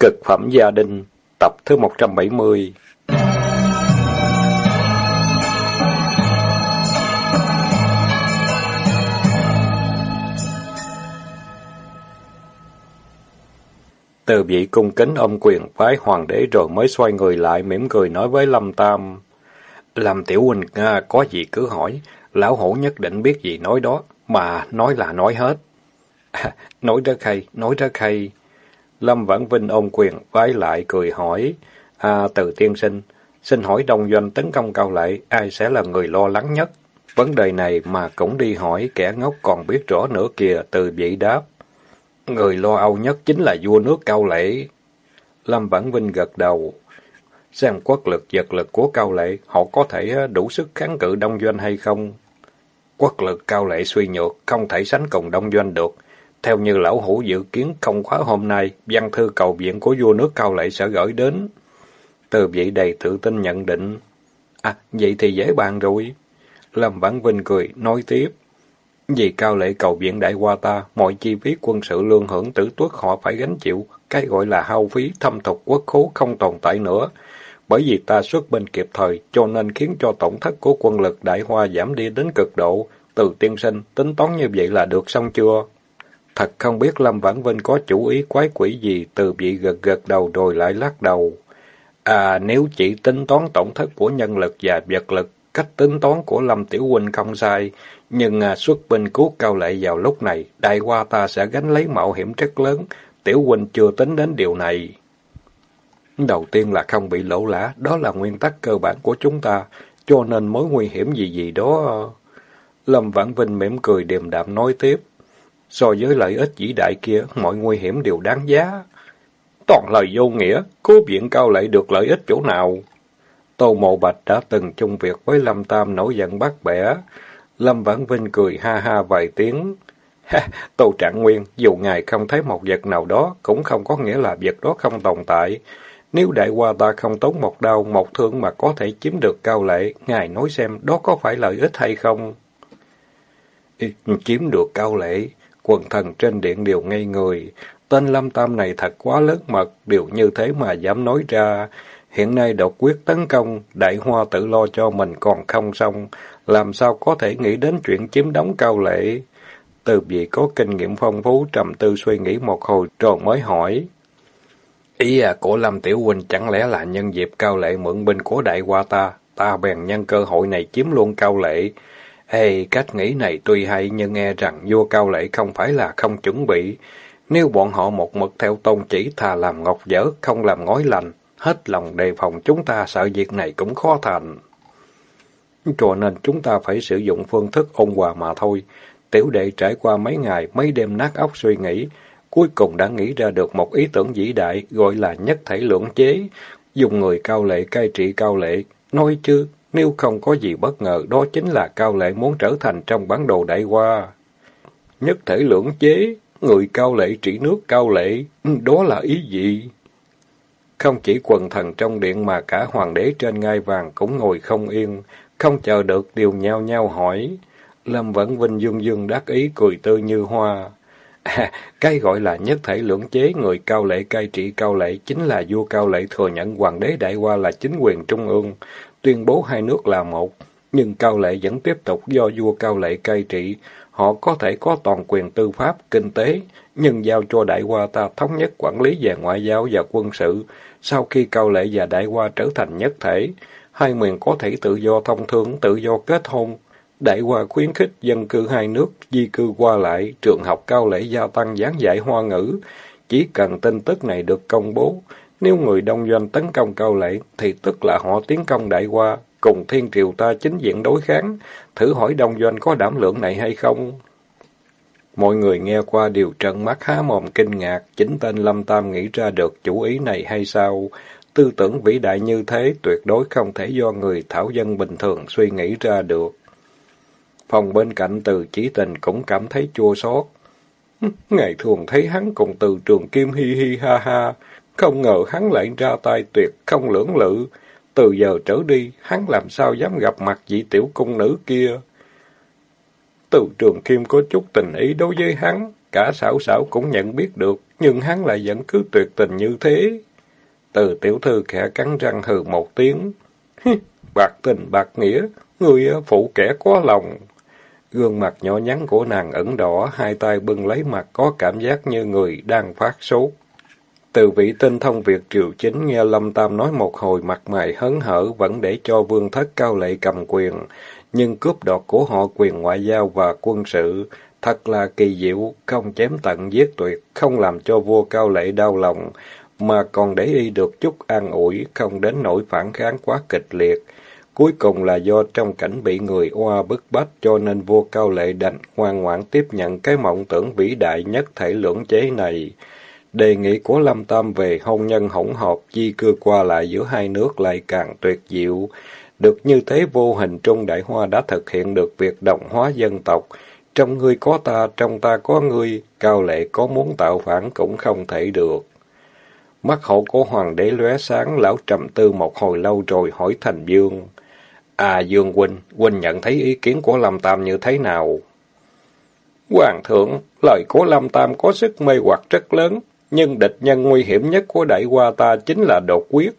Cực phẩm gia đình, tập thứ 170 Từ vị cung kính ôm quyền phái hoàng đế rồi mới xoay người lại mỉm cười nói với Lâm Tam. Lâm Tiểu Huynh Nga à, có gì cứ hỏi, lão hổ nhất định biết gì nói đó, mà nói là nói hết. À, nói rất hay, nói rất hay. Lâm Vãn Vinh ôm quyền vái lại cười hỏi, à, từ tiên sinh, xin hỏi đông doanh tấn công cao lệ, ai sẽ là người lo lắng nhất? Vấn đề này mà cũng đi hỏi kẻ ngốc còn biết rõ nữa kìa, từ vị đáp. Người lo âu nhất chính là vua nước cao lệ. Lâm Vãn Vinh gật đầu. Xem quốc lực vật lực của cao lệ, họ có thể đủ sức kháng cự đông doanh hay không? Quốc lực cao lệ suy nhược, không thể sánh cùng đông doanh được. Theo như lão hủ dự kiến không khóa hôm nay, văn thư cầu viện của vua nước cao lệ sẽ gửi đến. Từ vị đầy tự tin nhận định. À, vậy thì dễ bàn rồi. Lâm Vãn Vinh cười, nói tiếp. Vì cao lệ cầu viện đại qua ta, mọi chi phí quân sự lương hưởng tử tuất họ phải gánh chịu, cái gọi là hao phí thâm thục quốc khố không tồn tại nữa. Bởi vì ta xuất binh kịp thời, cho nên khiến cho tổng thất của quân lực đại hoa giảm đi đến cực độ. Từ tiên sinh, tính toán như vậy là được xong chưa? Thật không biết Lâm Vãn Vinh có chủ ý quái quỷ gì, từ vị gật gật đầu rồi lại lắc đầu. À, nếu chỉ tính toán tổng thất của nhân lực và vật lực, cách tính toán của Lâm Tiểu Huynh không sai, nhưng à, xuất binh cứu cao lệ vào lúc này, đại qua ta sẽ gánh lấy mạo hiểm rất lớn, Tiểu Huynh chưa tính đến điều này. Đầu tiên là không bị lỗ lã, đó là nguyên tắc cơ bản của chúng ta, cho nên mối nguy hiểm gì gì đó... Lâm Vãn Vinh mỉm cười điềm đạm nói tiếp. So với lợi ích vĩ đại kia, mọi nguy hiểm đều đáng giá. Toàn lời vô nghĩa, cố biện cao lệ được lợi ích chỗ nào? Tô Mộ Bạch đã từng chung việc với Lâm Tam nổi giận bắt bẻ. Lâm Vãn Vinh cười ha ha vài tiếng. Ha, Tô Trạng Nguyên, dù ngài không thấy một vật nào đó, cũng không có nghĩa là vật đó không tồn tại. Nếu đại qua ta không tốn một đau, một thương mà có thể chiếm được cao lệ, ngài nói xem đó có phải lợi ích hay không? Chiếm được cao lệ, quần thần trên điện đều ngây người. Tên Lâm Tam này thật quá lớn mật, điều như thế mà dám nói ra. Hiện nay độc quyết tấn công, đại hoa tự lo cho mình còn không xong, làm sao có thể nghĩ đến chuyện chiếm đóng cao lệ. Từ vị có kinh nghiệm phong phú trầm tư suy nghĩ một hồi rồi mới hỏi. Ý à của Lâm Tiểu Huynh chẳng lẽ là nhân dịp cao lệ mượn binh của đại hoa ta, ta bèn nhân cơ hội này chiếm luôn cao lệ. Ê, cách nghĩ này tuy hay nhưng nghe rằng vua cao lệ không phải là không chuẩn bị. Nếu bọn họ một mực theo tôn chỉ thà làm ngọc dở, không làm ngói lành, hết lòng đề phòng chúng ta sợ việc này cũng khó thành. Cho nên chúng ta phải sử dụng phương thức ôn hòa mà thôi. Tiểu đệ trải qua mấy ngày, mấy đêm nát óc suy nghĩ, cuối cùng đã nghĩ ra được một ý tưởng vĩ đại gọi là nhất thể lưỡng chế, dùng người cao lệ cai trị cao lệ. Nói chứ, nếu không có gì bất ngờ, đó chính là cao lệ muốn trở thành trong bản đồ đại hoa. Nhất thể lưỡng chế, người cao lệ trị nước cao lệ, đó là ý gì? Không chỉ quần thần trong điện mà cả hoàng đế trên ngai vàng cũng ngồi không yên, không chờ được điều nhau nhau hỏi. Lâm vẫn vinh dương dương đắc ý cười tươi như hoa. À, cái gọi là nhất thể lưỡng chế người cao lệ cai trị cao lệ chính là vua cao lệ thừa nhận hoàng đế đại hoa là chính quyền trung ương, tuyên bố hai nước là một, nhưng cao lệ vẫn tiếp tục do vua cao lệ cai trị, họ có thể có toàn quyền tư pháp, kinh tế, nhưng giao cho đại hoa ta thống nhất quản lý về ngoại giao và quân sự. Sau khi cao lệ và đại hoa trở thành nhất thể, hai miền có thể tự do thông thương, tự do kết hôn. Đại hoa khuyến khích dân cư hai nước di cư qua lại, trường học cao lệ gia tăng giảng dạy hoa ngữ. Chỉ cần tin tức này được công bố, nếu người đông doanh tấn công cao lệ, thì tức là họ tiến công đại hoa, cùng thiên triều ta chính diện đối kháng. Thử hỏi đông doanh có đảm lượng này hay không? Mọi người nghe qua đều trợn mắt há mồm kinh ngạc, chính tên Lâm Tam nghĩ ra được chủ ý này hay sao? Tư tưởng vĩ đại như thế tuyệt đối không thể do người thảo dân bình thường suy nghĩ ra được. Phòng bên cạnh từ chỉ tình cũng cảm thấy chua xót. Ngày thường thấy hắn cùng từ trường kim hi hi ha ha, không ngờ hắn lại ra tay tuyệt không lưỡng lự. Từ giờ trở đi, hắn làm sao dám gặp mặt vị tiểu cung nữ kia. Từ trường kim có chút tình ý đối với hắn, cả xảo xảo cũng nhận biết được, nhưng hắn lại vẫn cứ tuyệt tình như thế. Từ tiểu thư khẽ cắn răng hừ một tiếng. bạc tình bạc nghĩa, người phụ kẻ có lòng. Gương mặt nhỏ nhắn của nàng ẩn đỏ, hai tay bưng lấy mặt có cảm giác như người đang phát sốt. Từ vị tinh thông việc triều chính nghe Lâm Tam nói một hồi mặt mày hấn hở vẫn để cho vương thất cao lệ cầm quyền, nhưng cướp đoạt của họ quyền ngoại giao và quân sự, thật là kỳ diệu, không chém tận giết tuyệt, không làm cho vua cao lệ đau lòng, mà còn để y được chút an ủi, không đến nỗi phản kháng quá kịch liệt. Cuối cùng là do trong cảnh bị người oa bức bách cho nên vua cao lệ đành ngoan ngoãn tiếp nhận cái mộng tưởng vĩ đại nhất thể lưỡng chế này. Đề nghị của Lâm Tam về hôn nhân hỗn hợp, di cư qua lại giữa hai nước lại càng tuyệt diệu. Được như thế vô hình Trung Đại Hoa đã thực hiện được việc đồng hóa dân tộc. Trong ngươi có ta, trong ta có ngươi, cao lệ có muốn tạo phản cũng không thể được. Mắt hậu của hoàng đế lóe sáng, lão trầm tư một hồi lâu rồi hỏi Thành Dương. À Dương Huynh, Huynh nhận thấy ý kiến của Lâm Tam như thế nào? Hoàng thượng, lời của Lâm Tam có sức mê hoặc rất lớn, nhưng địch nhân nguy hiểm nhất của đại qua ta chính là đột quyết.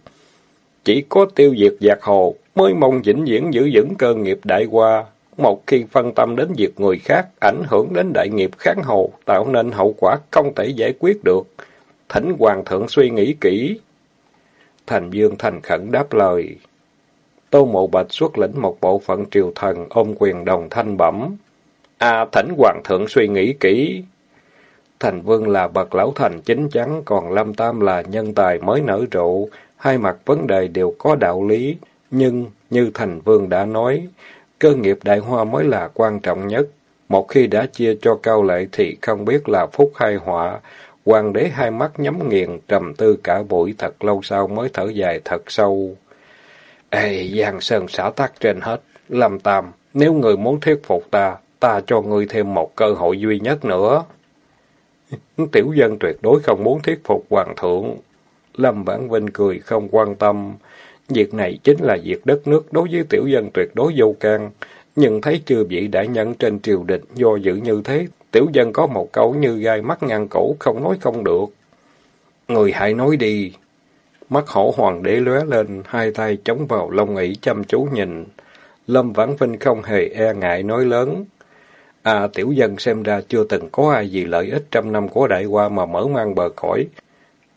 Chỉ có tiêu diệt giặc hồ mới mong vĩnh viễn giữ vững cơ nghiệp đại qua Một khi phân tâm đến việc người khác, ảnh hưởng đến đại nghiệp kháng hồ, tạo nên hậu quả không thể giải quyết được. Thỉnh Hoàng thượng suy nghĩ kỹ. Thành Dương thành khẩn đáp lời. Tô Mộ Bạch xuất lĩnh một bộ phận triều thần ôm quyền đồng thanh bẩm. A thỉnh Hoàng thượng suy nghĩ kỹ. Thành Vương là bậc lão thành chính chắn, còn Lâm Tam là nhân tài mới nở rộ, hai mặt vấn đề đều có đạo lý, nhưng như Thành Vương đã nói, cơ nghiệp đại hoa mới là quan trọng nhất. Một khi đã chia cho cao lệ thì không biết là phúc hay họa. Hoàng đế hai mắt nhắm nghiền, trầm tư cả buổi thật lâu sau mới thở dài thật sâu. Ê, Giang Sơn xả tắc trên hết. Lâm Tam, nếu người muốn thuyết phục ta, ta cho ngươi thêm một cơ hội duy nhất nữa. Tiểu dân tuyệt đối không muốn thuyết phục hoàng thượng. Lâm Vãn Vinh cười không quan tâm. Việc này chính là việc đất nước đối với tiểu dân tuyệt đối vô can. Nhưng thấy chưa vị đã nhận trên triều đình do dự như thế, tiểu dân có một câu như gai mắt ngăn cổ không nói không được. Người hãy nói đi. Mắt hổ hoàng đế lóe lên, hai tay chống vào lông ỷ chăm chú nhìn. Lâm Vãn Vinh không hề e ngại nói lớn. À, tiểu dân xem ra chưa từng có ai vì lợi ích trăm năm của đại qua mà mở mang bờ cõi.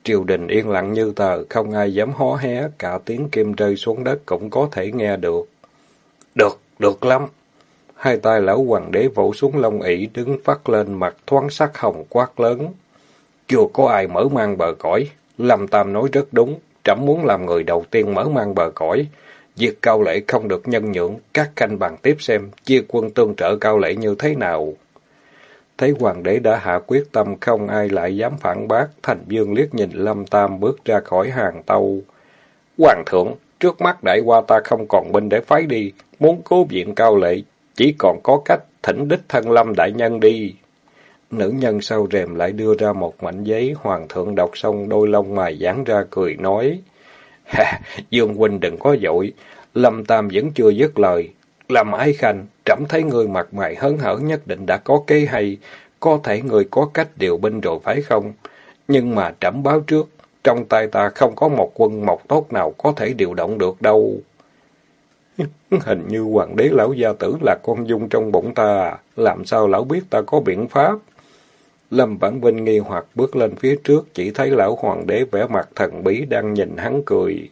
Triều đình yên lặng như tờ, không ai dám hó hé, cả tiếng kim rơi xuống đất cũng có thể nghe được. Được, được lắm. Hai tay lão hoàng đế vỗ xuống lông ỷ đứng phát lên mặt thoáng sắc hồng quát lớn. Chưa có ai mở mang bờ cõi. Lâm Tam nói rất đúng, trẫm muốn làm người đầu tiên mở mang bờ cõi. Việc cao lệ không được nhân nhượng, các canh bằng tiếp xem, chia quân tương trợ cao lệ như thế nào. Thấy hoàng đế đã hạ quyết tâm không ai lại dám phản bác, thành dương liếc nhìn Lâm Tam bước ra khỏi hàng tâu. Hoàng thượng, trước mắt đại qua ta không còn binh để phái đi, muốn cố viện cao lệ, chỉ còn có cách thỉnh đích thân Lâm đại nhân đi. Nữ nhân sau rèm lại đưa ra một mảnh giấy, hoàng thượng đọc xong đôi lông mày dán ra cười nói. Ha, Dương Huynh đừng có dội. Lâm Tam vẫn chưa dứt lời. Lâm Ái Khanh, trẫm thấy người mặt mày hớn hở nhất định đã có kế hay. Có thể người có cách điều binh rồi phải không? Nhưng mà trẫm báo trước, trong tay ta không có một quân mộc tốt nào có thể điều động được đâu. Hình như hoàng đế lão gia tử là con dung trong bụng ta, làm sao lão biết ta có biện pháp? Lâm Vãn Vinh nghi hoặc bước lên phía trước, chỉ thấy lão hoàng đế vẻ mặt thần bí đang nhìn hắn cười.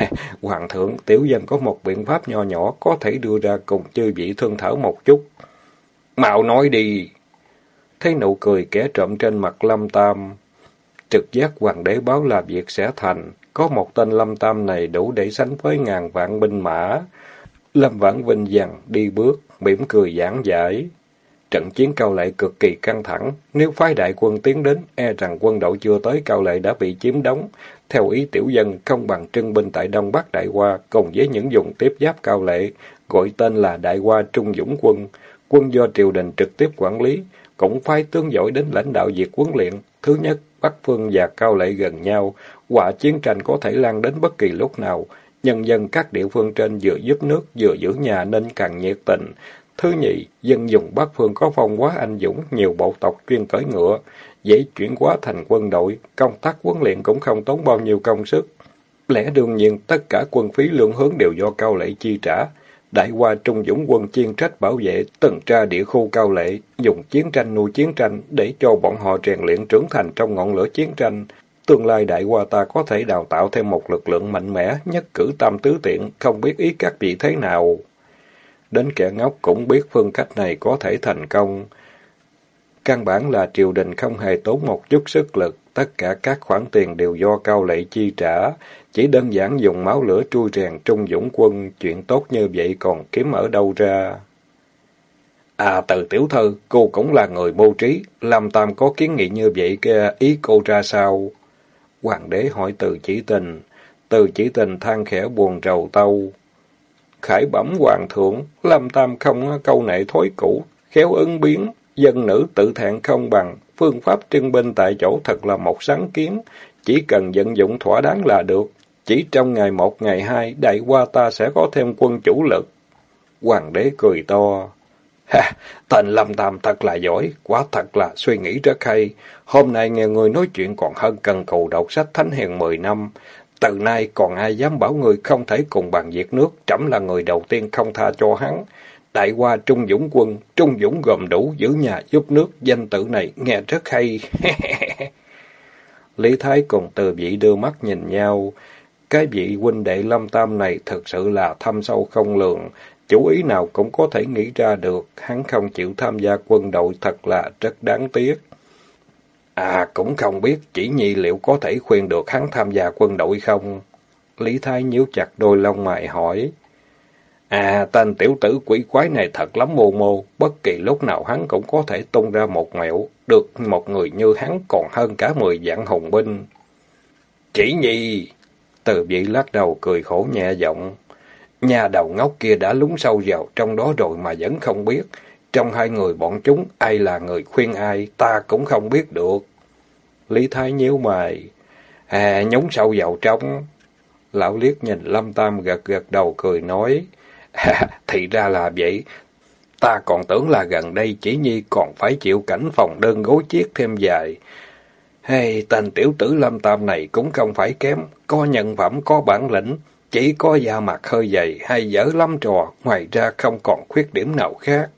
Hoàng thượng, tiểu dân có một biện pháp nho nhỏ có thể đưa ra cùng chư vị thương thảo một chút. Mạo nói đi! Thấy nụ cười kẻ trộm trên mặt Lâm Tam. Trực giác hoàng đế báo là việc sẽ thành. Có một tên Lâm Tam này đủ để sánh với ngàn vạn binh mã. Lâm Vãn Vinh dằn đi bước, mỉm cười giảng giải. Trận chiến cao lệ cực kỳ căng thẳng, nếu phái đại quân tiến đến, e rằng quân đội chưa tới cao lệ đã bị chiếm đóng. Theo ý tiểu dân, không bằng trưng binh tại Đông Bắc Đại Hoa, cùng với những vùng tiếp giáp cao lệ, gọi tên là Đại Hoa Trung Dũng Quân. Quân do triều đình trực tiếp quản lý, cũng phái tướng giỏi đến lãnh đạo việc huấn luyện. Thứ nhất, Bắc Phương và Cao Lệ gần nhau, quả chiến tranh có thể lan đến bất kỳ lúc nào. Nhân dân các địa phương trên vừa giúp nước, vừa giữ nhà nên càng nhiệt tình. Thứ nhị dân dùng Bắc Phương có phong quá anh dũng, nhiều bộ tộc chuyên cởi ngựa, dễ chuyển hóa thành quân đội, công tác huấn luyện cũng không tốn bao nhiêu công sức. Lẽ đương nhiên tất cả quân phí lương hướng đều do cao lệ chi trả. Đại qua Trung Dũng quân chuyên trách bảo vệ tuần tra địa khu cao lệ, dùng chiến tranh nuôi chiến tranh để cho bọn họ rèn luyện trưởng thành trong ngọn lửa chiến tranh. Tương lai đại qua ta có thể đào tạo thêm một lực lượng mạnh mẽ, nhất cử tam tứ tiện, không biết ý các vị thế nào. Đến kẻ ngốc cũng biết phương cách này có thể thành công. Căn bản là triều đình không hề tốn một chút sức lực, tất cả các khoản tiền đều do cao lệ chi trả, chỉ đơn giản dùng máu lửa trui rèn trung dũng quân, chuyện tốt như vậy còn kiếm ở đâu ra. À từ tiểu thư, cô cũng là người mưu trí, làm Tam có kiến nghị như vậy kia, ý cô ra sao? Hoàng đế hỏi từ chỉ tình, từ chỉ tình than khẽ buồn rầu tâu. Khải bẩm hoàng thượng, Lâm Tam không câu nệ thối cũ, khéo ứng biến, dân nữ tự thẹn không bằng, phương pháp trưng binh tại chỗ thật là một sáng kiến, chỉ cần vận dụng thỏa đáng là được. Chỉ trong ngày một ngày hai, đại qua ta sẽ có thêm quân chủ lực. Hoàng đế cười to. Ha, tên Lâm Tam thật là giỏi, quá thật là suy nghĩ rất hay. Hôm nay nghe người nói chuyện còn hơn cần cầu đọc sách thánh hiền mười năm. Từ nay còn ai dám bảo người không thể cùng bàn diệt nước, trẫm là người đầu tiên không tha cho hắn. Đại qua Trung Dũng quân, Trung Dũng gồm đủ giữ nhà giúp nước, danh tự này nghe rất hay. Lý Thái cùng từ vị đưa mắt nhìn nhau. Cái vị huynh đệ lâm tam này thực sự là thâm sâu không lường, chủ ý nào cũng có thể nghĩ ra được, hắn không chịu tham gia quân đội thật là rất đáng tiếc. À, cũng không biết chỉ nhi liệu có thể khuyên được hắn tham gia quân đội không? Lý Thái nhíu chặt đôi lông mày hỏi. À, tên tiểu tử quỷ quái này thật lắm mô mô, bất kỳ lúc nào hắn cũng có thể tung ra một mẹo, được một người như hắn còn hơn cả mười dạng hùng binh. Chỉ nhi, từ vị lắc đầu cười khổ nhẹ giọng. Nhà đầu ngốc kia đã lúng sâu vào trong đó rồi mà vẫn không biết. Trong hai người bọn chúng, ai là người khuyên ai, ta cũng không biết được. Lý Thái nhíu mày. À, nhúng sâu vào trong. Lão liếc nhìn Lâm Tam gật gật đầu cười nói. À, thì ra là vậy. Ta còn tưởng là gần đây chỉ nhi còn phải chịu cảnh phòng đơn gối chiếc thêm dài. Hey, tên tiểu tử Lâm Tam này cũng không phải kém, có nhân phẩm, có bản lĩnh, chỉ có da mặt hơi dày hay dở lắm trò, ngoài ra không còn khuyết điểm nào khác.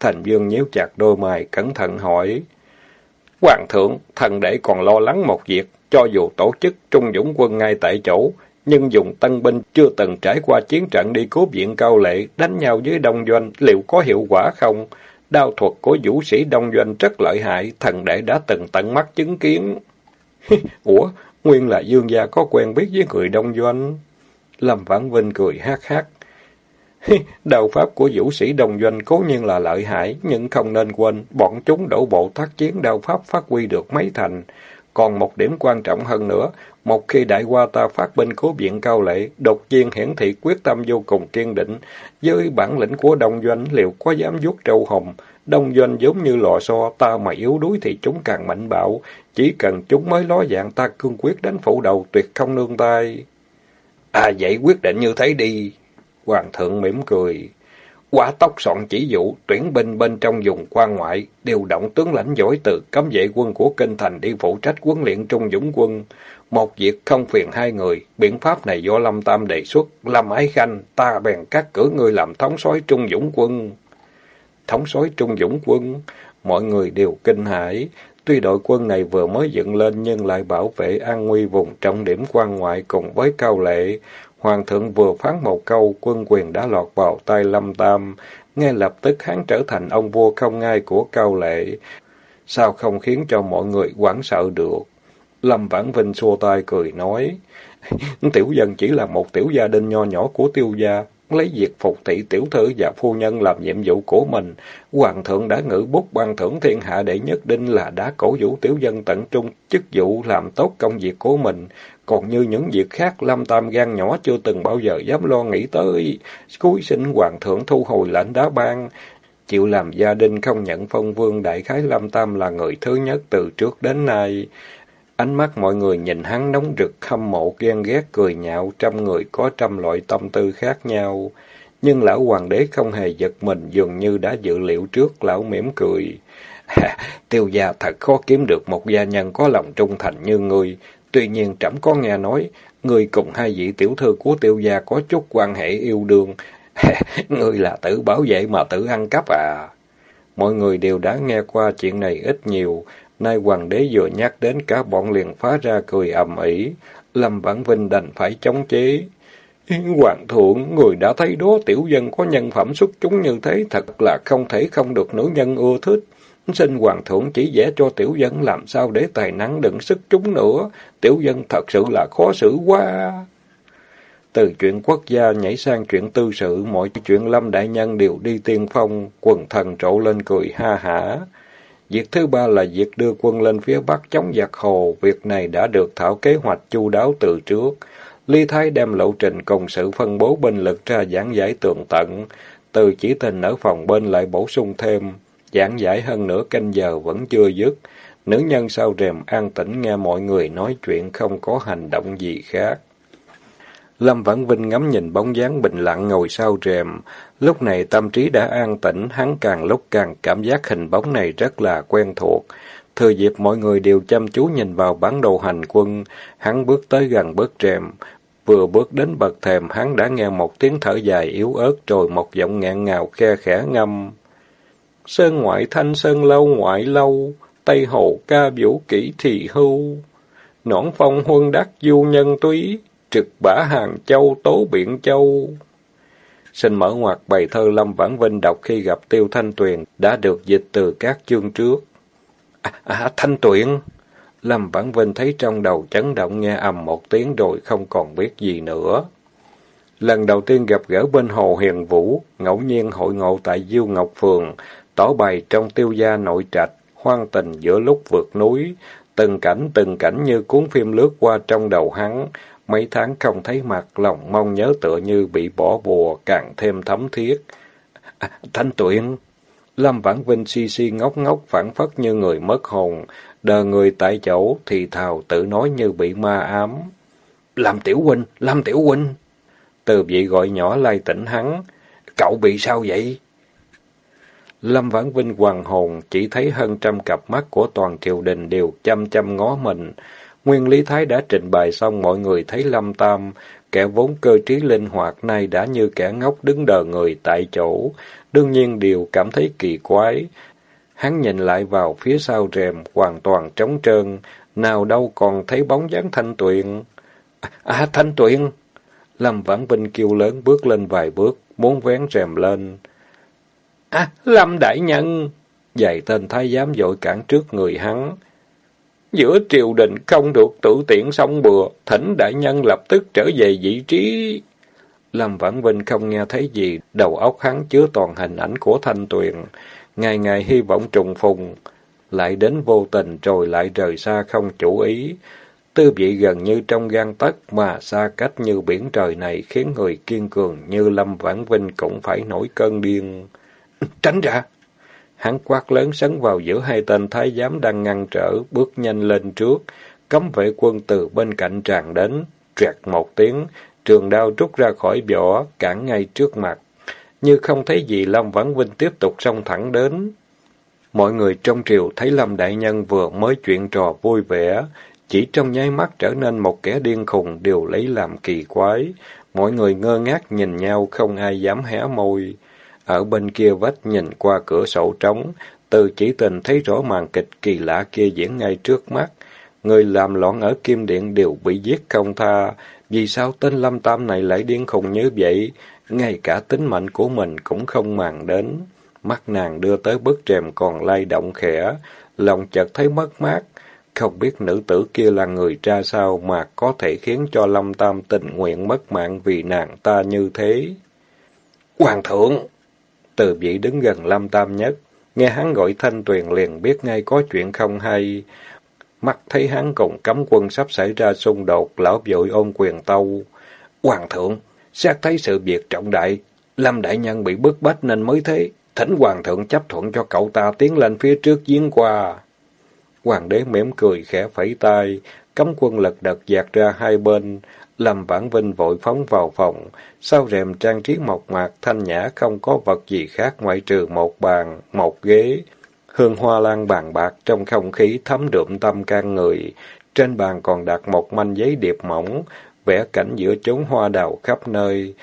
Thành Dương nhíu chặt đôi mày, cẩn thận hỏi. Hoàng thượng, thần đệ còn lo lắng một việc, cho dù tổ chức trung dũng quân ngay tại chỗ, nhưng dùng tân binh chưa từng trải qua chiến trận đi cứu viện cao lệ, đánh nhau với đông doanh, liệu có hiệu quả không? Đao thuật của vũ sĩ đông doanh rất lợi hại, thần đệ đã từng tận mắt chứng kiến. Ủa, nguyên là dương gia có quen biết với người đông doanh. Lâm Vãn Vinh cười hát hát. Đạo pháp của vũ sĩ đồng doanh cố nhiên là lợi hại, nhưng không nên quên, bọn chúng đổ bộ tác chiến đạo pháp phát huy được mấy thành. Còn một điểm quan trọng hơn nữa, một khi đại qua ta phát binh cố viện cao lệ, đột nhiên hiển thị quyết tâm vô cùng kiên định, với bản lĩnh của đông doanh liệu có dám vuốt trâu hồng, đông doanh giống như lò xo, ta mà yếu đuối thì chúng càng mạnh bạo, chỉ cần chúng mới ló dạng ta cương quyết đánh phủ đầu tuyệt không nương tay. À vậy quyết định như thế đi. Hoàng thượng mỉm cười. Quả tóc soạn chỉ dụ, tuyển binh bên trong vùng quan ngoại, điều động tướng lãnh giỏi từ cấm vệ quân của kinh thành đi phụ trách huấn luyện trung dũng quân. Một việc không phiền hai người, biện pháp này do Lâm Tam đề xuất. Lâm Ái Khanh, ta bèn cắt cử người làm thống soái trung dũng quân. Thống soái trung dũng quân, mọi người đều kinh hãi. Tuy đội quân này vừa mới dựng lên nhưng lại bảo vệ an nguy vùng trọng điểm quan ngoại cùng với cao lệ. Hoàng thượng vừa phán một câu, quân quyền đã lọt vào tay Lâm Tam. Ngay lập tức hắn trở thành ông vua không ngai của cao lệ. Sao không khiến cho mọi người quảng sợ được? Lâm Vãn Vinh xua tay cười nói. Tiểu dân chỉ là một tiểu gia đình nho nhỏ của tiêu gia lấy việc phục thị tiểu thư và phu nhân làm nhiệm vụ của mình. Hoàng thượng đã ngự bút ban thưởng thiên hạ đệ nhất định là đã cổ vũ tiểu dân tận trung chức vụ làm tốt công việc của mình. Còn như những việc khác, Lâm Tam gan nhỏ chưa từng bao giờ dám lo nghĩ tới. Cuối sinh hoàng thượng thu hồi lệnh đá ban. Chịu làm gia đình không nhận phong vương đại khái Lâm Tam là người thứ nhất từ trước đến nay. Ánh mắt mọi người nhìn hắn nóng rực, hâm mộ, ghen ghét, cười nhạo, trăm người có trăm loại tâm tư khác nhau. Nhưng lão hoàng đế không hề giật mình, dường như đã dự liệu trước, lão mỉm cười. tiêu gia thật khó kiếm được một gia nhân có lòng trung thành như ngươi. Tuy nhiên trẫm có nghe nói, người cùng hai vị tiểu thư của tiêu gia có chút quan hệ yêu đương. người là tử bảo vệ mà tử ăn cắp à? Mọi người đều đã nghe qua chuyện này ít nhiều. Nay hoàng đế vừa nhắc đến cả bọn liền phá ra cười ầm ĩ. Lâm Vãn Vinh đành phải chống chế. Hoàng thượng, người đã thấy đó tiểu dân có nhân phẩm xuất chúng như thế, thật là không thể không được nữ nhân ưa thích. Xin hoàng thượng chỉ vẽ cho tiểu dân làm sao để tài năng đựng sức chúng nữa. Tiểu dân thật sự là khó xử quá. Từ chuyện quốc gia nhảy sang chuyện tư sự, mọi chuyện Lâm Đại Nhân đều đi tiên phong, quần thần trộ lên cười ha hả. Việc thứ ba là việc đưa quân lên phía bắc chống giặc hồ, việc này đã được thảo kế hoạch chu đáo từ trước. Ly Thái đem lộ trình cùng sự phân bố binh lực ra giảng giải tường tận, từ chỉ tình ở phòng bên lại bổ sung thêm, giảng giải hơn nửa canh giờ vẫn chưa dứt. Nữ nhân sau rèm an tĩnh nghe mọi người nói chuyện không có hành động gì khác. Lâm Vãn Vinh ngắm nhìn bóng dáng bình lặng ngồi sau rèm. Lúc này tâm trí đã an tĩnh, hắn càng lúc càng cảm giác hình bóng này rất là quen thuộc. Thừa dịp mọi người đều chăm chú nhìn vào bản đồ hành quân, hắn bước tới gần bớt rèm. Vừa bước đến bậc thềm, hắn đã nghe một tiếng thở dài yếu ớt rồi một giọng ngạn ngào khe khẽ ngâm. Sơn ngoại thanh sơn lâu ngoại lâu, Tây hồ ca vũ kỹ thì hưu. Nõn phong huân đắc du nhân túy, trực bả hàng châu tố biển châu. Xin mở ngoặt bài thơ Lâm Vãn Vinh đọc khi gặp Tiêu Thanh Tuyền đã được dịch từ các chương trước. À, à Thanh Tuyền! Lâm Vãn Vinh thấy trong đầu chấn động nghe ầm một tiếng rồi không còn biết gì nữa. Lần đầu tiên gặp gỡ bên Hồ Hiền Vũ, ngẫu nhiên hội ngộ tại Diêu Ngọc Phường, tỏ bày trong tiêu gia nội trạch, hoang tình giữa lúc vượt núi, từng cảnh từng cảnh như cuốn phim lướt qua trong đầu hắn, mấy tháng không thấy mặt, lòng mong nhớ tựa như bị bỏ bùa, càng thêm thấm thiết. À, Thanh Tuyển! Lâm Vãn Vinh si si ngốc ngốc phản phất như người mất hồn, đờ người tại chỗ thì thào tự nói như bị ma ám. Lâm Tiểu Huynh! Lâm Tiểu Huynh! Từ vị gọi nhỏ lai tỉnh hắn. Cậu bị sao vậy? Lâm Vãn Vinh hoàng hồn, chỉ thấy hơn trăm cặp mắt của toàn triều đình đều chăm chăm ngó mình. Nguyên Lý Thái đã trình bày xong mọi người thấy Lâm Tam, kẻ vốn cơ trí linh hoạt nay đã như kẻ ngốc đứng đờ người tại chỗ, đương nhiên đều cảm thấy kỳ quái. Hắn nhìn lại vào phía sau rèm, hoàn toàn trống trơn, nào đâu còn thấy bóng dáng Thanh Tuyền. À, à Thanh Tuyền! Lâm Vãn Vinh kêu lớn bước lên vài bước, muốn vén rèm lên. À, Lâm Đại Nhân! Dạy tên thái giám dội cản trước người hắn. Giữa triều đình không được tự tiện xong bừa, thỉnh đại nhân lập tức trở về vị trí. Lâm Vãn Vinh không nghe thấy gì, đầu óc hắn chứa toàn hình ảnh của Thanh Tuyền. Ngày ngày hy vọng trùng phùng, lại đến vô tình rồi lại rời xa không chủ ý. Tư vị gần như trong gan tấc mà xa cách như biển trời này khiến người kiên cường như Lâm Vãn Vinh cũng phải nổi cơn điên. Tránh ra! Hắn quát lớn sấn vào giữa hai tên thái giám đang ngăn trở, bước nhanh lên trước. Cấm vệ quân từ bên cạnh tràn đến, trẹt một tiếng, trường đao rút ra khỏi vỏ, cản ngay trước mặt. Như không thấy gì, Lâm Vãn Vinh tiếp tục xông thẳng đến. Mọi người trong triều thấy Lâm Đại Nhân vừa mới chuyện trò vui vẻ, chỉ trong nháy mắt trở nên một kẻ điên khùng đều lấy làm kỳ quái. Mọi người ngơ ngác nhìn nhau, không ai dám hé môi. Ở bên kia vách nhìn qua cửa sổ trống, từ chỉ tình thấy rõ màn kịch kỳ lạ kia diễn ngay trước mắt. Người làm loạn ở Kim Điện đều bị giết không tha. Vì sao tên Lâm Tam này lại điên khùng như vậy? Ngay cả tính mệnh của mình cũng không màng đến. Mắt nàng đưa tới bức rèm còn lay động khẽ, lòng chợt thấy mất mát. Không biết nữ tử kia là người ra sao mà có thể khiến cho Lâm Tam tình nguyện mất mạng vì nàng ta như thế. Hoàng thượng! Từ vị đứng gần Lâm Tam nhất, nghe hắn gọi Thanh Tuyền liền biết ngay có chuyện không hay. Mắt thấy hắn cùng cấm quân sắp xảy ra xung đột, lão vội ôn quyền tâu. Hoàng thượng, xét thấy sự việc trọng đại, Lâm Đại Nhân bị bức bách nên mới thế. Thỉnh Hoàng thượng chấp thuận cho cậu ta tiến lên phía trước giếng qua. Hoàng đế mỉm cười khẽ phẩy tay, cấm quân lật đật dạt ra hai bên. Lâm Vãn Vinh vội phóng vào phòng, sau rèm trang trí mộc mạc thanh nhã không có vật gì khác ngoại trừ một bàn, một ghế. Hương hoa lan bàn bạc trong không khí thấm đượm tâm can người. Trên bàn còn đặt một manh giấy điệp mỏng, vẽ cảnh giữa chốn hoa đào khắp nơi.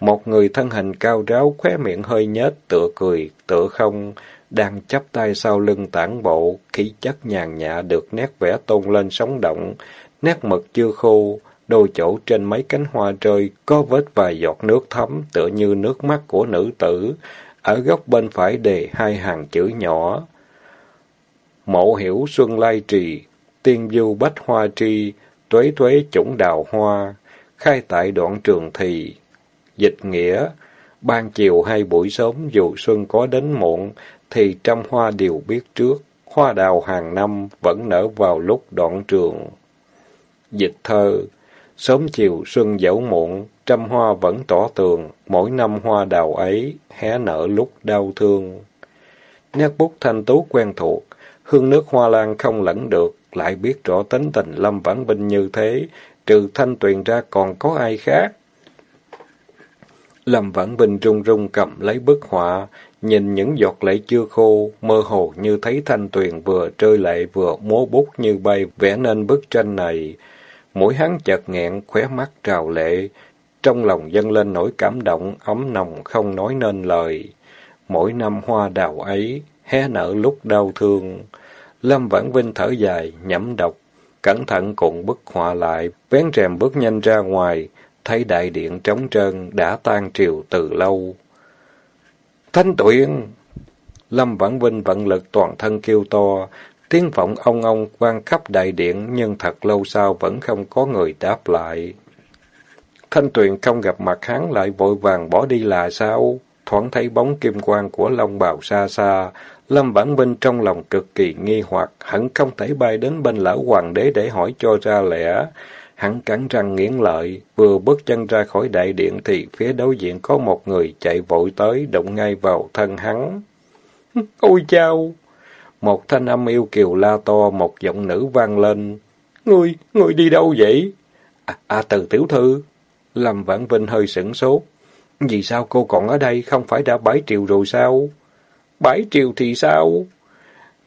Một người thân hình cao ráo, khóe miệng hơi nhếch, tựa cười, tựa không, đang chắp tay sau lưng tản bộ, khí chất nhàn nhã được nét vẽ tôn lên sống động, nét mực chưa khô, đôi chỗ trên mấy cánh hoa rơi có vết vài giọt nước thấm tựa như nước mắt của nữ tử. Ở góc bên phải đề hai hàng chữ nhỏ. Mộ hiểu xuân lai trì, tiên du bách hoa tri, tuế tuế chủng đào hoa, khai tại đoạn trường thì. Dịch nghĩa, ban chiều hay buổi sớm dù xuân có đến muộn, thì trăm hoa đều biết trước, hoa đào hàng năm vẫn nở vào lúc đoạn trường. Dịch thơ, sớm chiều xuân dẫu muộn, trăm hoa vẫn tỏ tường, mỗi năm hoa đào ấy hé nở lúc đau thương. Nét bút thanh tú quen thuộc, hương nước hoa lan không lẫn được, lại biết rõ tính tình Lâm Vãn Vinh như thế, trừ thanh tuyền ra còn có ai khác. Lâm Vãn Vinh run run cầm lấy bức họa, nhìn những giọt lệ chưa khô, mơ hồ như thấy thanh tuyền vừa rơi lệ vừa múa bút như bay vẽ nên bức tranh này. Mũi hắn chợt nghẹn, khóe mắt trào lệ, trong lòng dâng lên nỗi cảm động, ấm nồng không nói nên lời. Mỗi năm hoa đào ấy, hé nở lúc đau thương. Lâm Vãn Vinh thở dài, nhẫm độc, cẩn thận cuộn bức họa lại, vén rèm bước nhanh ra ngoài, thấy đại điện trống trơn đã tan triều từ lâu. Thanh tuyển! Lâm Vãn Vinh vận lực toàn thân kêu to, tiếng vọng ông ông vang khắp đại điện nhưng thật lâu sau vẫn không có người đáp lại. Thanh Tuyền không gặp mặt hắn lại vội vàng bỏ đi là sao? Thoáng thấy bóng kim quang của Long Bào xa xa, Lâm Vãn Vinh trong lòng cực kỳ nghi hoặc, hẳn không thể bay đến bên lão hoàng đế để hỏi cho ra lẽ. Hắn cắn răng nghiến lợi, vừa bước chân ra khỏi đại điện thì phía đối diện có một người chạy vội tới, động ngay vào thân hắn. Ôi chao! Một thanh âm yêu kiều la to, một giọng nữ vang lên. Ngươi, ngươi đi đâu vậy? À, à từ tiểu thư. Lâm Vãn Vinh hơi sửng sốt. Vì sao cô còn ở đây, không phải đã bảy triều rồi sao? bảy triều thì sao?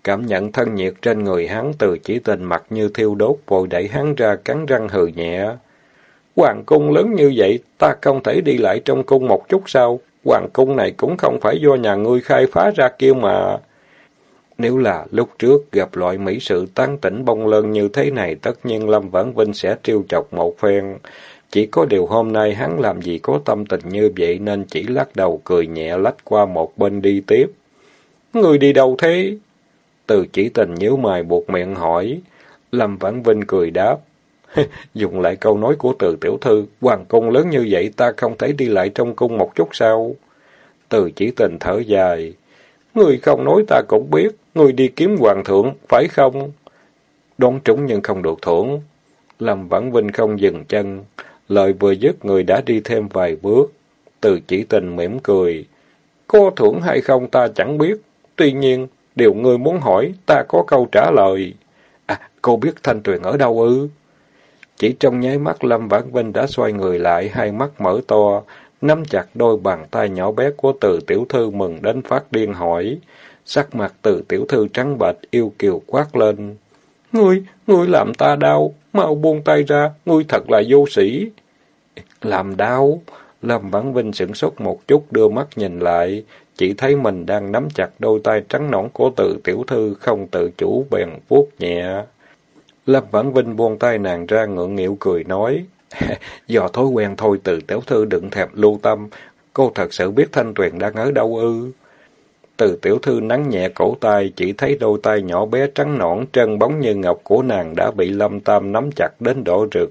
Cảm nhận thân nhiệt trên người hắn từ chỉ tình mặt như thiêu đốt, vội đẩy hắn ra cắn răng hừ nhẹ. Hoàng cung lớn như vậy, ta không thể đi lại trong cung một chút sao? Hoàng cung này cũng không phải do nhà ngươi khai phá ra kia mà. Nếu là lúc trước gặp loại mỹ sự tán tỉnh bông lơn như thế này, tất nhiên Lâm Vãn Vinh sẽ trêu chọc một phen. Chỉ có điều hôm nay hắn làm gì có tâm tình như vậy nên chỉ lắc đầu cười nhẹ lách qua một bên đi tiếp. Người đi đâu thế? Từ chỉ tình nhíu mày buộc miệng hỏi. Lâm Vãn Vinh cười đáp. Dùng lại câu nói của từ tiểu thư, hoàng cung lớn như vậy ta không thể đi lại trong cung một chút sao? Từ chỉ tình thở dài. Người không nói ta cũng biết, người đi kiếm hoàng thượng, phải không? Đoán trúng nhưng không được thưởng. Lâm Vãn Vinh không dừng chân. Lời vừa dứt người đã đi thêm vài bước. Từ chỉ tình mỉm cười. Có thưởng hay không ta chẳng biết. Tuy nhiên, điều ngươi muốn hỏi, ta có câu trả lời. À, cô biết Thanh Tuyền ở đâu ư? Chỉ trong nháy mắt Lâm Vãn Vinh đã xoay người lại, hai mắt mở to, nắm chặt đôi bàn tay nhỏ bé của từ tiểu thư mừng đến phát điên hỏi. Sắc mặt từ tiểu thư trắng bệch, yêu kiều quát lên. Ngươi, ngươi làm ta đau, mau buông tay ra, ngươi thật là vô sĩ. Làm đau? Lâm Vãn Vinh sửng sốt một chút đưa mắt nhìn lại, chỉ thấy mình đang nắm chặt đôi tay trắng nõn của từ tiểu thư không tự chủ bèn vuốt nhẹ. Lâm Vãn Vinh buông tay nàng ra ngượng nghịu cười nói, do thói quen thôi từ tiểu thư đừng thèm lưu tâm, cô thật sự biết Thanh Tuyền đang ở đâu ư. Từ tiểu thư nắng nhẹ cổ tay, chỉ thấy đôi tay nhỏ bé trắng nõn trơn bóng như ngọc của nàng đã bị Lâm Tam nắm chặt đến đỏ rực.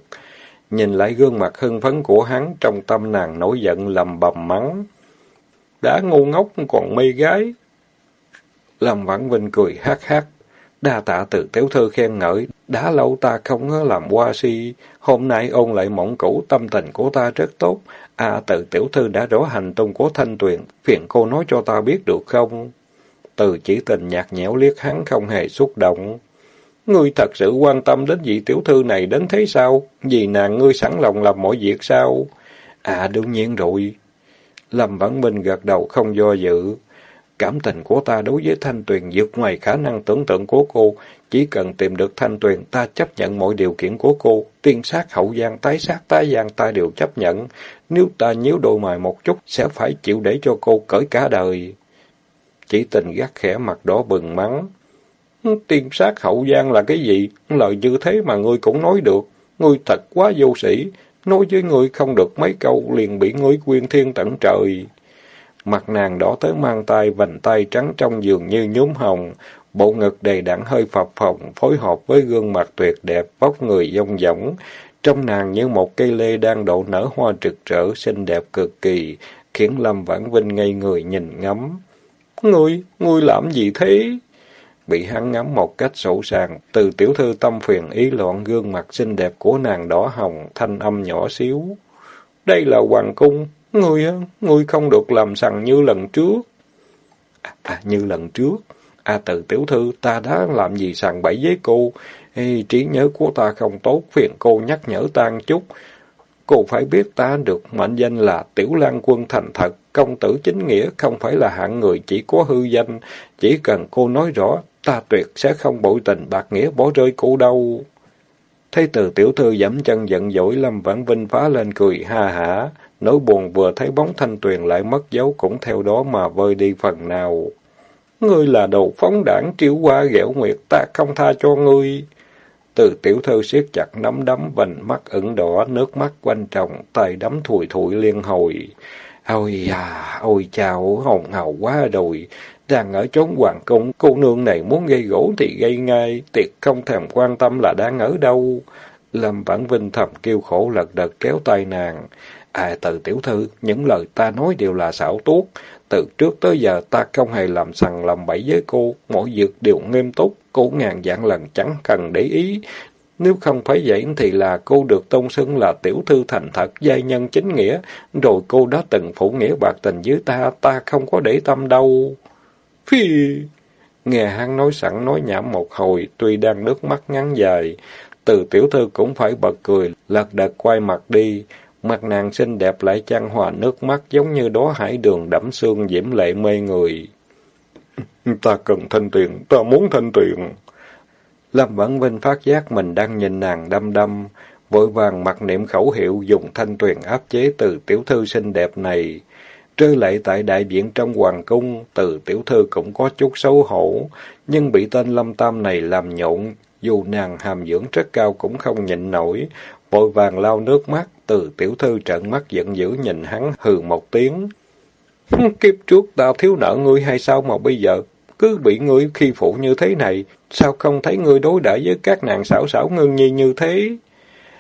Nhìn lại gương mặt hưng phấn của hắn, trong tâm nàng nổi giận lầm bầm mắng. Đã ngu ngốc còn mê gái. Lâm Vãn Vinh cười hát hát. Đa tạ từ tiểu thư khen ngợi, đã lâu ta không làm qua si, hôm nay ôn lại mộng cũ, tâm tình của ta rất tốt. À, từ tiểu thư đã rõ hành tung của Thanh Tuyền, phiền cô nói cho ta biết được không? Từ chỉ tình nhạt nhẽo liếc hắn không hề xúc động. Ngươi thật sự quan tâm đến vị tiểu thư này đến thế sao? Vì nàng ngươi sẵn lòng làm mọi việc sao? À đương nhiên rồi. Lâm Vãn Minh gật đầu không do dự. Cảm tình của ta đối với Thanh Tuyền vượt ngoài khả năng tưởng tượng của cô. Chỉ cần tìm được Thanh Tuyền, ta chấp nhận mọi điều kiện của cô. Tiên sát hậu gian, tái sát tái gian ta đều chấp nhận. Nếu ta nhíu đôi mày một chút, sẽ phải chịu để cho cô cởi cả đời. Chỉ tình gắt khẽ mặt đỏ bừng mắng. Tiên sát hậu gian là cái gì? Lời như thế mà ngươi cũng nói được. Ngươi thật quá vô sĩ. Nói với ngươi không được mấy câu, liền bị ngươi quyên thiên tận trời. Mặt nàng đỏ tới mang tay, vành tay trắng trong giường như nhúm hồng. Bộ ngực đầy đặn hơi phập phồng, phối hợp với gương mặt tuyệt đẹp, vóc người dông dỏng. Trong nàng như một cây lê đang đổ nở hoa trực rỡ, xinh đẹp cực kỳ, khiến Lâm Vãn Vinh ngây người nhìn ngắm. Ngươi, ngươi làm gì thế? Bị hắn ngắm một cách sổ sàng, từ tiểu thư tâm phiền ý loạn gương mặt xinh đẹp của nàng đỏ hồng, thanh âm nhỏ xíu. Đây là hoàng cung, ngươi ngươi không được làm sằng như lần trước. À, à, như lần trước. À từ tiểu thư, ta đã làm gì sằng bẫy với cô. Ê, trí nhớ của ta không tốt, phiền cô nhắc nhở ta chút. Cô phải biết ta được mệnh danh là Tiểu Lan Quân thành thật, công tử chính nghĩa, không phải là hạng người chỉ có hư danh. Chỉ cần cô nói rõ, ta tuyệt sẽ không bội tình bạc nghĩa bỏ rơi cô đâu. Thấy từ tiểu thư giảm chân giận dỗi, Lâm Vãn Vinh phá lên cười ha hả. Nỗi buồn vừa thấy bóng thanh tuyền lại mất dấu cũng theo đó mà vơi đi phần nào. Ngươi là đồ phóng đảng triệu qua ghẹo nguyệt, ta không tha cho ngươi. Từ tiểu thư siết chặt nắm đấm vành mắt ửng đỏ, nước mắt quanh tròng, tay đấm thùi thụi liên hồi. Ôi à, ôi chào, hồn hào quá rồi. Đang ở chốn hoàng cung, cô nương này muốn gây gỗ thì gây ngay, tiệt không thèm quan tâm là đang ở đâu. Lâm Vãn Vinh thầm kêu khổ lật đật kéo tay nàng. À từ tiểu thư, những lời ta nói đều là xảo tuốt. Từ trước tới giờ ta không hề làm sằng làm bẫy với cô, mỗi việc đều nghiêm túc, cô ngàn dạng lần chẳng cần để ý. Nếu không phải vậy thì là cô được tôn xưng là tiểu thư thành thật, giai nhân chính nghĩa, rồi cô đã từng phụ nghĩa bạc tình với ta, ta không có để tâm đâu. Phi! Nghe hắn nói sẵn nói nhảm một hồi, tuy đang nước mắt ngắn dài, từ tiểu thư cũng phải bật cười, lật đật quay mặt đi. Mặt nàng xinh đẹp lại chan hòa nước mắt giống như đó hải đường đẫm xương diễm lệ mê người. Ta cần thanh tiền, ta muốn thanh tiền. Lâm Vãn Vinh phát giác mình đang nhìn nàng đăm đăm, vội vàng mặc niệm khẩu hiệu dùng thanh tuyền áp chế từ tiểu thư xinh đẹp này. trơ lại tại đại viện trong hoàng cung, từ tiểu thư cũng có chút xấu hổ, nhưng bị tên Lâm Tam này làm nhộn, dù nàng hàm dưỡng rất cao cũng không nhịn nổi, vội vàng lau nước mắt, từ tiểu thư trợn mắt giận dữ nhìn hắn hừ một tiếng. Kiếp trước tao thiếu nợ ngươi hay sao mà bây giờ cứ bị ngươi khi phụ như thế này, sao không thấy ngươi đối đãi với các nàng xảo xảo ngưng nhi như thế?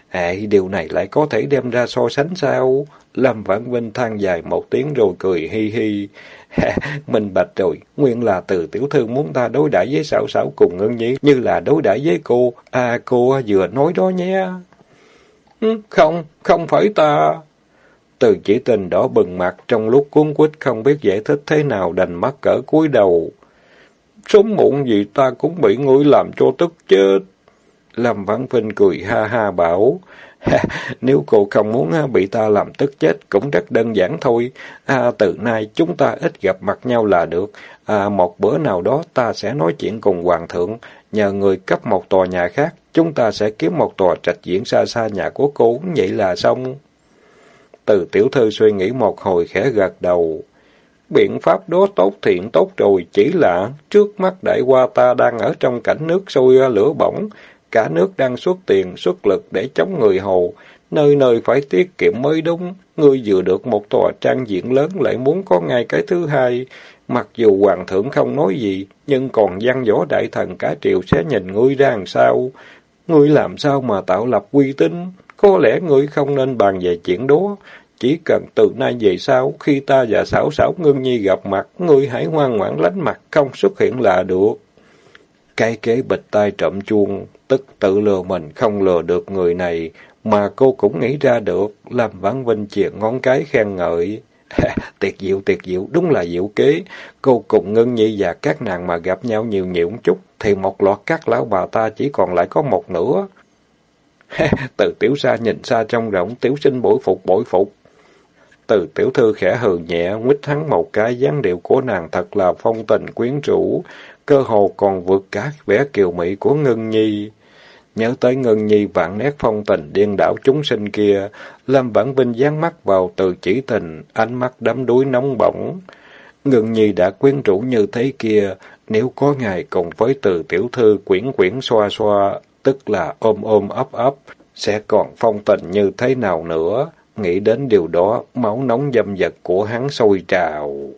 À, điều này lại có thể đem ra so sánh sao? Lâm Vãn Vinh than dài một tiếng rồi cười hi hi. Mình bạch rồi, nguyên là từ tiểu thư muốn ta đối đãi với xảo xảo cùng ngưng nhi như là đối đãi với cô. À, cô vừa nói đó nhé. Không, không phải ta. Từ chỉ tình đỏ bừng mặt trong lúc cuốn quýt không biết giải thích thế nào đành mắt cỡ cúi đầu. Sớm muộn gì ta cũng bị ngươi làm cho tức chết. Lâm Vãn Vinh cười ha ha bảo. Nếu cô không muốn bị ta làm tức chết cũng rất đơn giản thôi. À, từ nay chúng ta ít gặp mặt nhau là được. À, một bữa nào đó ta sẽ nói chuyện cùng Hoàng thượng. Nhờ người cấp một tòa nhà khác, chúng ta sẽ kiếm một tòa trạch diễn xa xa nhà của cô. Vậy là xong. Từ tiểu thư suy nghĩ một hồi khẽ gật đầu. Biện pháp đó tốt thiện tốt rồi, chỉ là trước mắt đại qua ta đang ở trong cảnh nước sôi à, lửa bỏng, cả nước đang xuất tiền, xuất lực để chống người hồ, nơi nơi phải tiết kiệm mới đúng. Ngươi vừa được một tòa trang diện lớn lại muốn có ngay cái thứ hai. Mặc dù hoàng thượng không nói gì, nhưng còn văn võ đại thần cả triều sẽ nhìn ngươi ra làm sao. Ngươi làm sao mà tạo lập uy tín? Có lẽ ngươi không nên bàn về chuyện đó. Chỉ cần từ nay về sau, khi ta và Sảo Sảo Ngưng Nhi gặp mặt, ngươi hãy ngoan ngoãn lánh mặt, không xuất hiện là được. Cái kế bịch tay trộm chuông, tức tự lừa mình không lừa được người này, mà cô cũng nghĩ ra được, làm Vãn Vinh chìa ngón cái khen ngợi. tiệt diệu, tiệt diệu, đúng là diệu kế. Cô cùng Ngân Nhi và các nàng mà gặp nhau nhiều nhiều chút, thì một loạt các lão bà ta chỉ còn lại có một nửa. Từ tiểu xa nhìn xa trong rộng, tiểu sinh bội phục bội phục. Từ tiểu thư khẽ hừ nhẹ, nguyết hắn một cái dáng điệu của nàng thật là phong tình quyến rũ, cơ hồ còn vượt cả vẻ kiều mỹ của Ngân Nhi. Nhớ tới Ngân Nhi vạn nét phong tình điên đảo chúng sinh kia, Lâm Vãn Vinh dán mắt vào từ chỉ tình, ánh mắt đắm đuối nóng bỏng. Ngân Nhi đã quyến rũ như thế kia, nếu có ngày cùng với từ tiểu thư quyển quyển xoa xoa, tức là ôm ôm ấp ấp, sẽ còn phong tình như thế nào nữa? Nghĩ đến điều đó, máu nóng dâm vật của hắn sôi trào.